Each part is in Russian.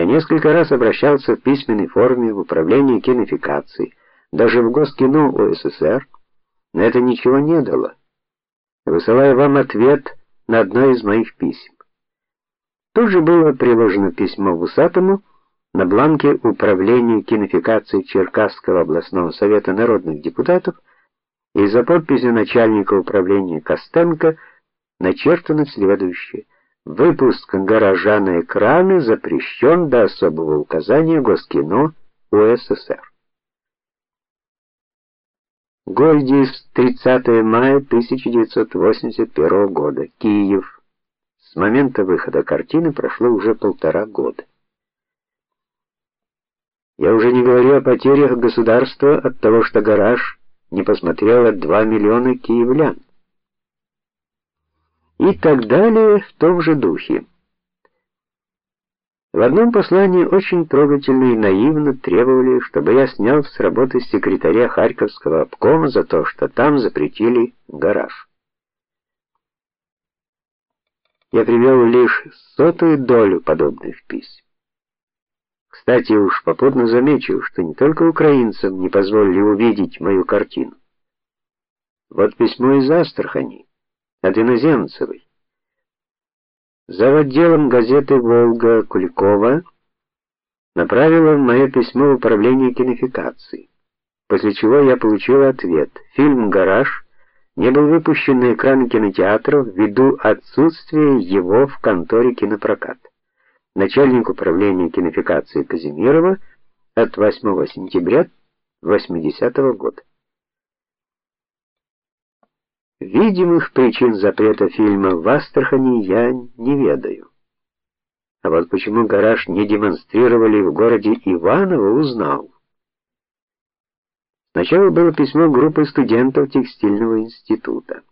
Я несколько раз обращался в письменной форме в управление кинофикации, даже в Госкино УССР, но это ничего не дало. Высылаю вам ответ на одно из моих писем. Тут же было приложено письмо Вусатому на бланке управления кинофикации Черкасского областного совета народных депутатов и за подписью начальника управления Костенко начертано следующее: Выпуск гаража на экраны запрещен до особого указания Госкино УССР. Гольдис, 30 мая 1981 года, Киев. С момента выхода картины прошло уже полтора года. Я уже не говорю о потерях государства от того, что гараж не посмотрело 2 миллиона киевлян. И так далее в том же духе. В одном послании очень трогательно и наивно требовали, чтобы я снял с работы секретаря Харьковского обкома за то, что там запретили гараж. Я привел лишь сотую долю подобных писем. Кстати, уж попутно замечу, что не только украинцам не позволили увидеть мою картину. Вот письмо из Астрахани от иноземцевой. За отделом газеты Волга Куликова направила мое письмо в управление кинофикации. После чего я получил ответ: фильм Гараж не был выпущен на экраны кинотеатров ввиду отсутствия его в конторе кинопрокат. Начальник управления кинофикации Казимирова от 8 сентября 80 -го года. Видимых причин запрета фильма в Астрахани я не ведаю. А вот почему гараж не демонстрировали в городе Иваново, узнал. Сначала было письмо группы студентов текстильного института.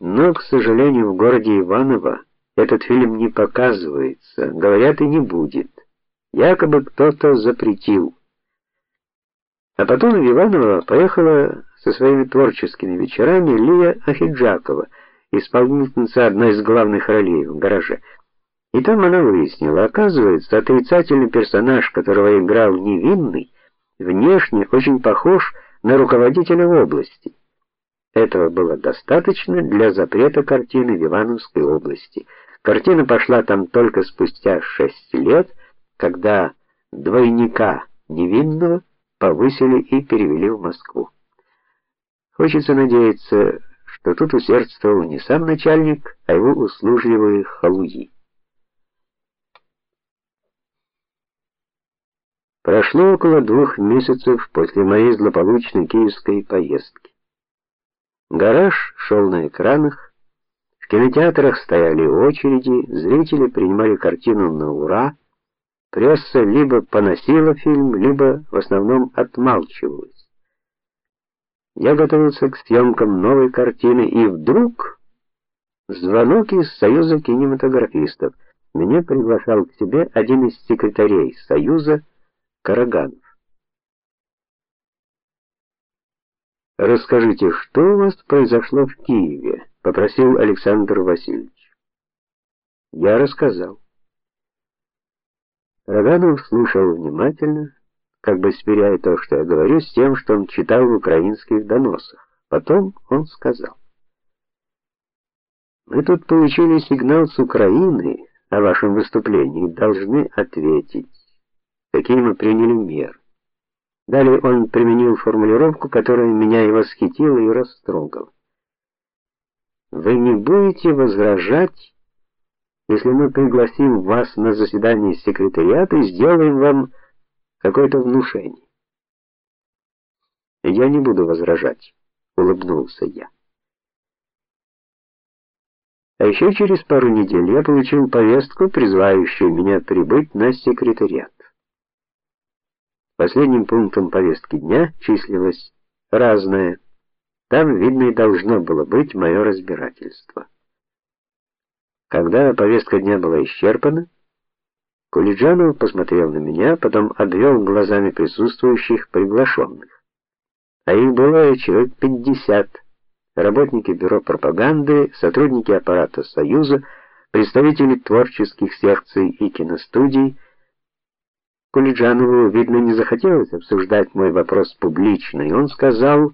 Но, к сожалению, в городе Иваново этот фильм не показывается, говорят и не будет. Якобы кто-то запретил. А потом в Иваново поехала со своими творческими вечерами Лия Ахиджакова, исполнительница одной из главных ролей в гараже. И там она выяснила, оказывается, отрицательный персонаж, которого играл невинный, внешне очень похож на руководителя области. Этого было достаточно для запрета картины в Ивановской области. Картина пошла там только спустя шесть лет, когда двойника невинного повысили и перевели в Москву. Хочется надеяться, что тут усердствовал не сам начальник, а его услужливые халуи. Прошло около двух месяцев после моей злополучной киевской поездки. Гараж шел на экранах, в кинотеатрах стояли очереди, зрители принимали картину на ура. Пресса либо поносила фильм, либо в основном отмалчивалась. Я готовился к съемкам новой картины, и вдруг звонок из Союза кинематографистов. Меня приглашал к себе один из секретарей Союза Караганов. Расскажите, что у вас произошло в Киеве, попросил Александр Васильевич. Я рассказал. Караганов слушал внимательно, как бы сверяя то, что я говорю, с тем, что он читал в украинских доносах. Потом он сказал: Мы тут получили сигнал с Украины о вашем выступлении, должны ответить. Какие мы приняли меры. Далее он применил формулировку, которая меня и восхитила, и растрогала. Вы не будете возражать, если мы пригласим вас на заседание секретариата и сделаем вам какое-то внушение. Я не буду возражать, улыбнулся я. А еще через пару недель я получил повестку, призывающую меня прибыть на секретариат. Последним пунктом повестки дня числилось разное. Там, видно, и должно было быть мое разбирательство. Когда повестка дня была исчерпана, Кулиджанов посмотрел на меня, потом обвел глазами присутствующих приглашенных. А их было человек пятьдесят: Работники бюро пропаганды, сотрудники аппарата Союза, представители творческих секций и киностудий, Кулиджанову, видно, не захотелось обсуждать мой вопрос публично, и он сказал: